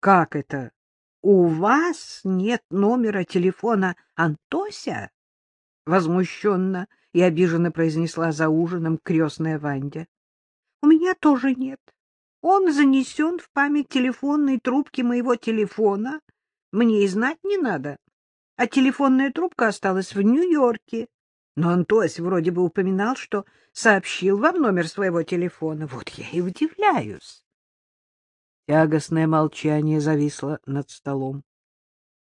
— Как это? У вас нет номера телефона Антося? — возмущенно и обиженно произнесла за ужином крестная Вандя. — У меня тоже нет. Он занесен в память телефонной трубки моего телефона. Мне и знать не надо. А телефонная трубка осталась в Нью-Йорке. Но Антось вроде бы упоминал, что сообщил вам номер своего телефона. Вот я и удивляюсь. Тягостное молчание зависло над столом.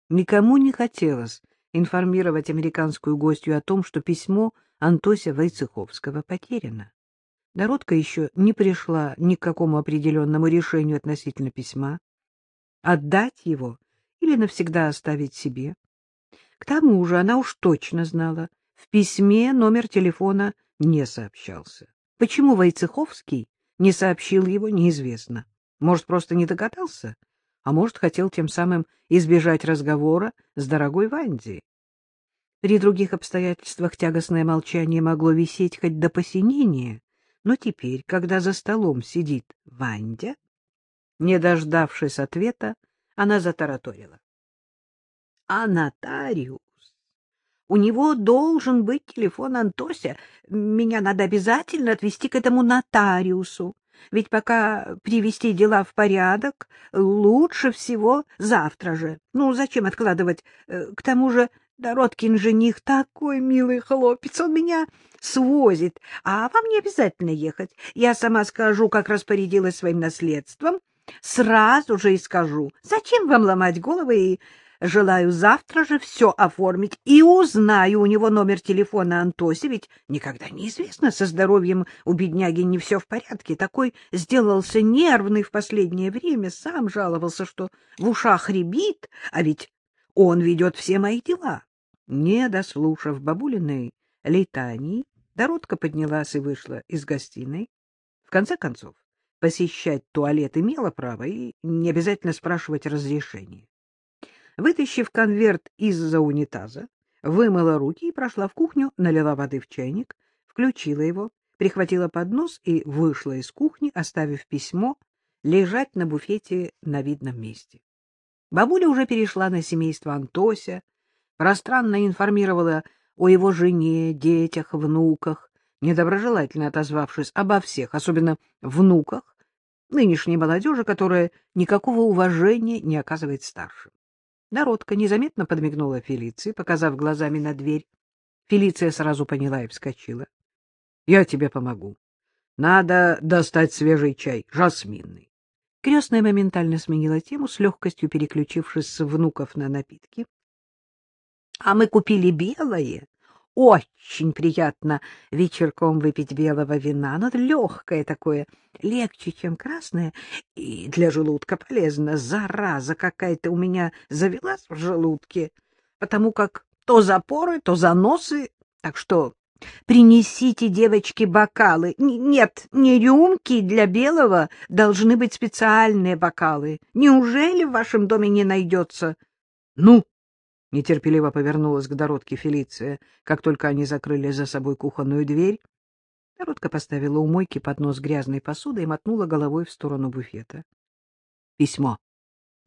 Никому не хотелось информировать американскую гостью о том, что письмо Антося Войцеховского потеряно. Дородка еще не пришла ни к какому определенному решению относительно письма. Отдать его или навсегда оставить себе. К тому же она уж точно знала, в письме номер телефона не сообщался. Почему Войцеховский не сообщил его, неизвестно. Может, просто не догадался, а может, хотел тем самым избежать разговора с дорогой Ванди. При других обстоятельствах тягостное молчание могло висеть хоть до посинения, но теперь, когда за столом сидит Вандя, не дождавшись ответа, она затараторила. — А нотариус? У него должен быть телефон Антося. Меня надо обязательно отвезти к этому нотариусу. Ведь пока привести дела в порядок, лучше всего завтра же. Ну, зачем откладывать? Э, к тому же Дородкин жених такой милый хлопец, он меня свозит, а вам не обязательно ехать. Я сама скажу, как распорядилась своим наследством, сразу же и скажу. Зачем вам ломать головы и Желаю завтра же все оформить и узнаю у него номер телефона Антоси, ведь никогда неизвестно, со здоровьем у бедняги не все в порядке. Такой сделался нервный в последнее время, сам жаловался, что в ушах рябит, а ведь он ведет все мои дела. Не дослушав бабулиной летаний, Доротка поднялась и вышла из гостиной. В конце концов, посещать туалет имела право и не обязательно спрашивать разрешения. Вытащив конверт из-за унитаза, вымыла руки и прошла в кухню, налила воды в чайник, включила его, прихватила поднос и вышла из кухни, оставив письмо лежать на буфете на видном месте. Бабуля уже перешла на семейство Антося, пространно информировала о его жене, детях, внуках, недоброжелательно отозвавшись обо всех, особенно внуках, нынешней молодежи, которая никакого уважения не оказывает старшим. Народка незаметно подмигнула Фелиции, показав глазами на дверь. Фелиция сразу поняла и вскочила. — Я тебе помогу. Надо достать свежий чай, жасминный. Крестная моментально сменила тему, с легкостью переключившись с внуков на напитки. — А мы купили белое, очень приятно вечерком выпить белого вина, но легкое такое, легче, чем красное, и для желудка полезно. Зараза какая-то у меня завелась в желудке, потому как то запоры, то заносы, так что принесите, девочки, бокалы. Нет, не рюмки для белого, должны быть специальные бокалы. Неужели в вашем доме не найдется? Ну, Нетерпеливо повернулась к Доротке Фелиция, как только они закрыли за собой кухонную дверь. Доротка поставила у мойки поднос грязной посуды и мотнула головой в сторону буфета. Письмо.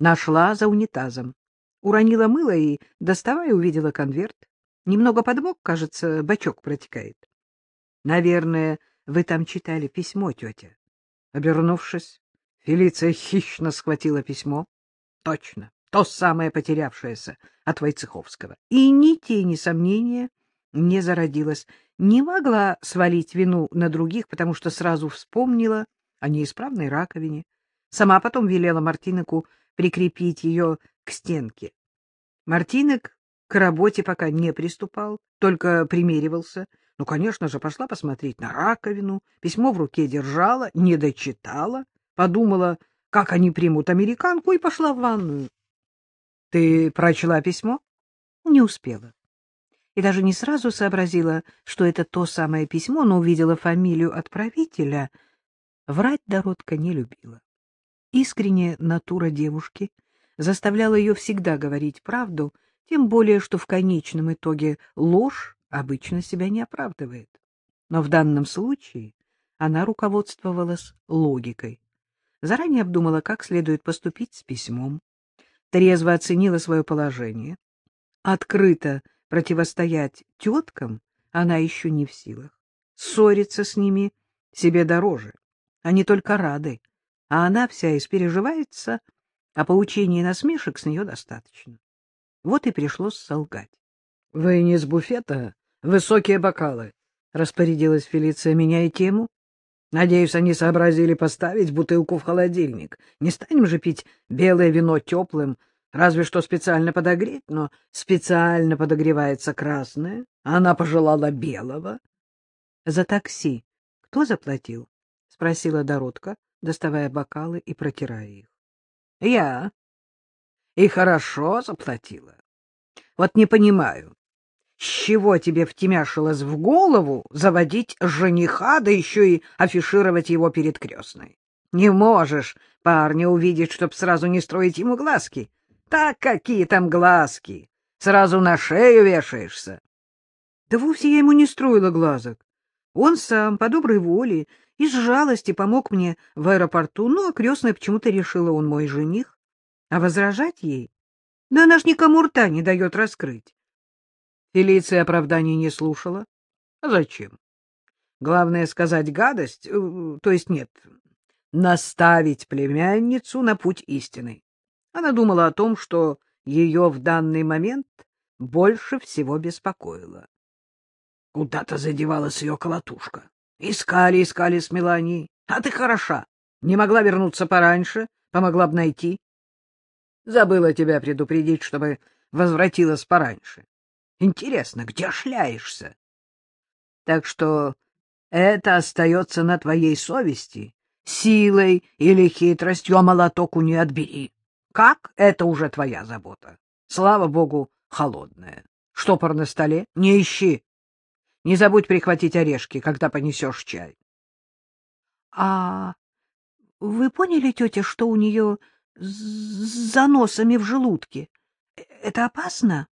Нашла за унитазом. Уронила мыло и, доставая, увидела конверт. Немного подмок, кажется, бачок протекает. — Наверное, вы там читали письмо, тетя. Обернувшись, Фелиция хищно схватила письмо. — Точно то самое потерявшееся от Войцеховского. И ни тени сомнения не зародилось, не могла свалить вину на других, потому что сразу вспомнила о неисправной раковине. Сама потом велела Мартиноку прикрепить ее к стенке. Мартинок к работе пока не приступал, только примеривался. Ну, конечно же, пошла посмотреть на раковину, письмо в руке держала, не дочитала, подумала, как они примут американку, и пошла в ванную. Ты прочла письмо? Не успела. И даже не сразу сообразила, что это то самое письмо, но увидела фамилию отправителя. Врать Доротка не любила. Искренняя натура девушки заставляла ее всегда говорить правду, тем более, что в конечном итоге ложь обычно себя не оправдывает. Но в данном случае она руководствовалась логикой. заранее обдумала, как следует поступить с письмом, трезво оценила свое положение. Открыто противостоять теткам она еще не в силах. Ссориться с ними себе дороже. Они только рады, а она вся испереживается, а поучений и насмешек с нее достаточно. Вот и пришлось солгать. — Вы не с буфета? Высокие бокалы, — распорядилась Фелиция, меняя тему. Надеюсь, они сообразили поставить бутылку в холодильник. Не станем же пить белое вино теплым, разве что специально подогреть, но специально подогревается красное, а она пожелала белого. — За такси кто заплатил? — спросила Доротка, доставая бокалы и протирая их. — Я. И хорошо заплатила. Вот не понимаю, чего тебе втемяшилось в голову заводить жениха, да еще и афишировать его перед крестной? Не можешь парня увидеть, чтоб сразу не строить ему глазки. Так какие там глазки? Сразу на шею вешаешься. Да вовсе я ему не строила глазок. Он сам, по доброй воле, из жалости помог мне в аэропорту, ну, а крестная почему-то решила, он мой жених. А возражать ей? Да она ж никому рта не дает раскрыть. Фелиция оправданий не слушала. А зачем? Главное сказать гадость, э, то есть нет, наставить племянницу на путь истины. Она думала о том, что ее в данный момент больше всего беспокоило. Куда-то задевалась ее колотушка. Искали, искали с Меланией. А ты хороша. Не могла вернуться пораньше, помогла бы найти. Забыла тебя предупредить, чтобы возвратилась пораньше. Интересно, где шляешься? Так что это остается на твоей совести. Силой или хитростью, а молоток у нее отбери. Как? Это уже твоя забота. Слава богу, холодная. Штопор на столе? Не ищи. Не забудь прихватить орешки, когда понесешь чай. — А вы поняли, тетя, что у нее с заносами в желудке? Это опасно?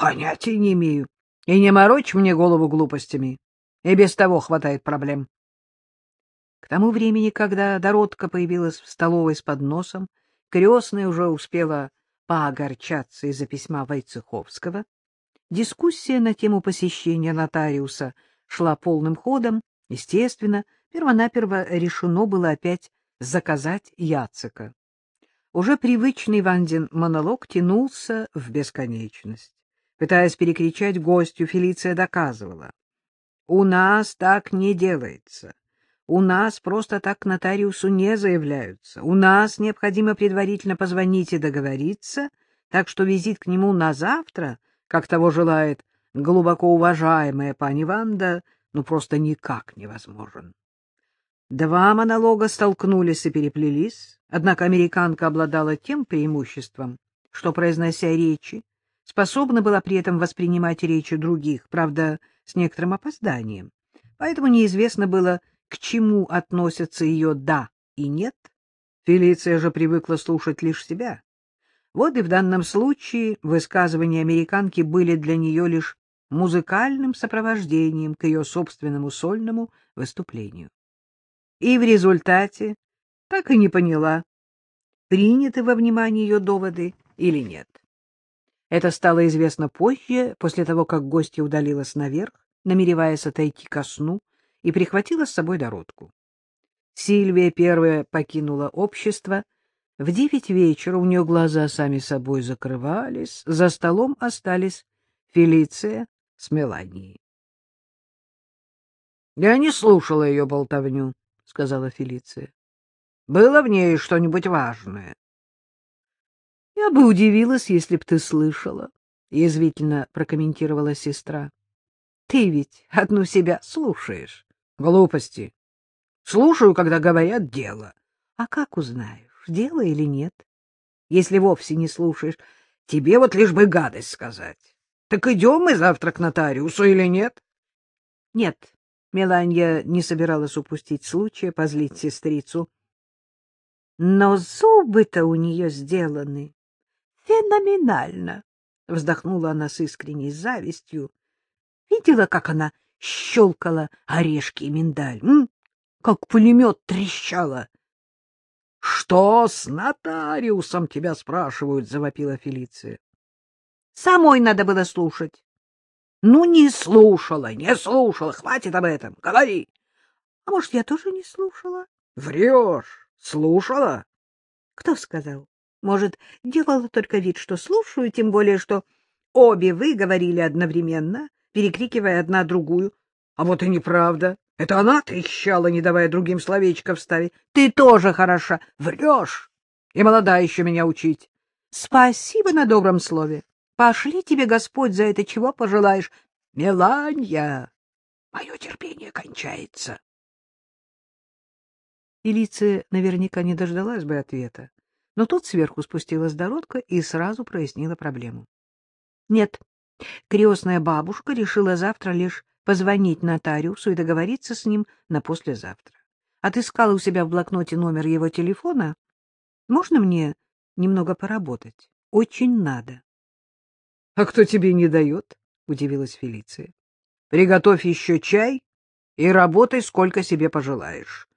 Понятия не имею. И не морочь мне голову глупостями. И без того хватает проблем. К тому времени, когда Доротка появилась в столовой с подносом, крестная уже успела поогорчаться из-за письма Войцеховского. Дискуссия на тему посещения нотариуса шла полным ходом. Естественно, первонаперво решено было опять заказать Яцека. Уже привычный Вандин монолог тянулся в бесконечность. Пытаясь перекричать гостью, Фелиция доказывала. «У нас так не делается. У нас просто так к нотариусу не заявляются. У нас необходимо предварительно позвонить и договориться, так что визит к нему на завтра, как того желает глубоко уважаемая пани Ванда, ну просто никак невозможен». Два монолога столкнулись и переплелись, однако американка обладала тем преимуществом, что, произнося речи, способна была при этом воспринимать речи других, правда, с некоторым опозданием. Поэтому неизвестно было, к чему относятся ее «да» и «нет». Фелиция же привыкла слушать лишь себя. Вот и в данном случае высказывания американки были для нее лишь музыкальным сопровождением к ее собственному сольному выступлению. И в результате так и не поняла, приняты во внимание ее доводы или нет. Это стало известно позже, после того, как гостья удалилась наверх, намереваясь отойти ко сну, и прихватила с собой дородку. Сильвия первая покинула общество. В девять вечера у нее глаза сами собой закрывались, за столом остались Фелиция с Меланией. — Я не слушала ее болтовню, — сказала Фелиция. — Было в ней что-нибудь важное? — Я бы удивилась, если б ты слышала, — язвительно прокомментировала сестра. — Ты ведь одну себя слушаешь. — Глупости. Слушаю, когда говорят дело. — А как узнаешь, дело или нет? Если вовсе не слушаешь, тебе вот лишь бы гадость сказать. Так идем мы завтра к нотариусу или нет? — Нет, Меланья не собиралась упустить случая позлить сестрицу. Но зубы-то у нее сделаны Феноменально! — вздохнула она с искренней завистью. Видела, как она щелкала орешки и миндаль? М? Как пулемет трещала. — Что с нотариусом тебя спрашивают? — завопила Фелиция. — Самой надо было слушать. — Ну, не слушала, не слушала. Хватит об этом. Говори. — А может, я тоже не слушала? — Врешь. Слушала? — Кто сказал? Может, делала только вид, что слушаю, тем более, что обе вы говорили одновременно, перекрикивая одна другую. А вот и неправда. Это она трещала, не давая другим словечко вставить. Ты тоже хороша. Врешь. И молода еще меня учить. Спасибо на добром слове. Пошли тебе, Господь, за это чего пожелаешь. Меланья, мое терпение кончается. Элиция наверняка не дождалась бы ответа, но тут сверху спустилась Доротка и сразу прояснила проблему. Нет, крестная бабушка решила завтра лишь позвонить нотариусу и договориться с ним на послезавтра. Отыскала у себя в блокноте номер его телефона. Можно мне немного поработать? Очень надо. — А кто тебе не дает? — удивилась Фелиция. — Приготовь еще чай и работай, сколько себе пожелаешь.